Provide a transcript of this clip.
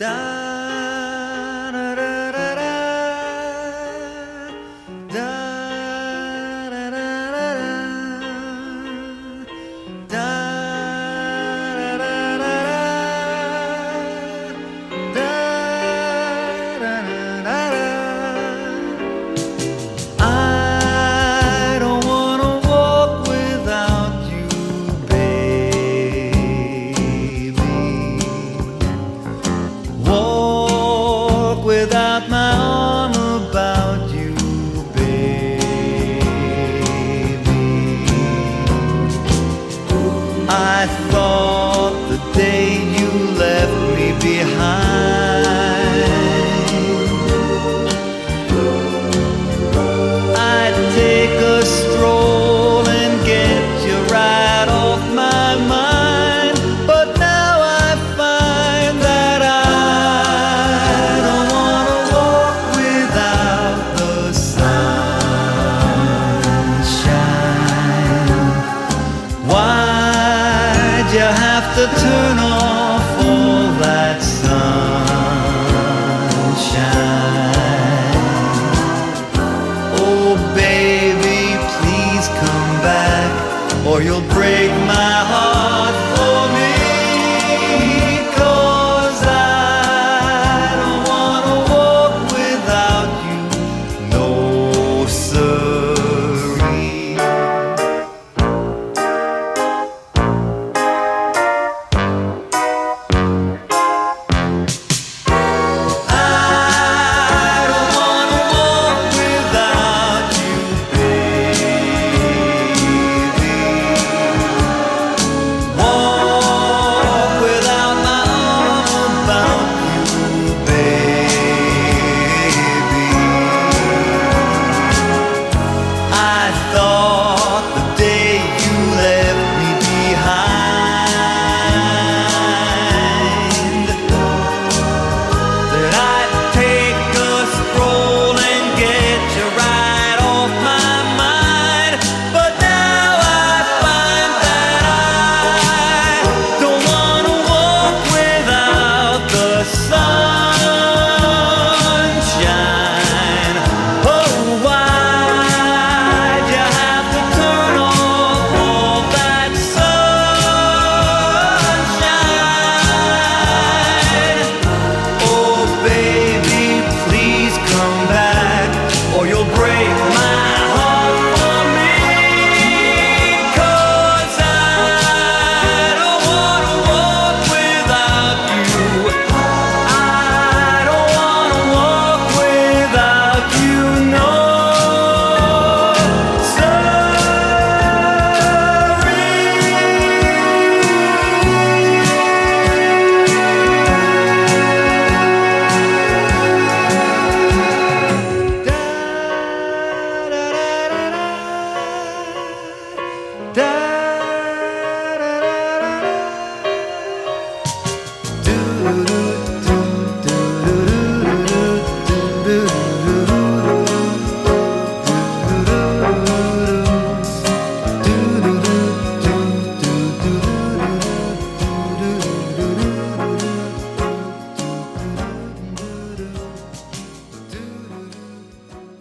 Da have to turn on.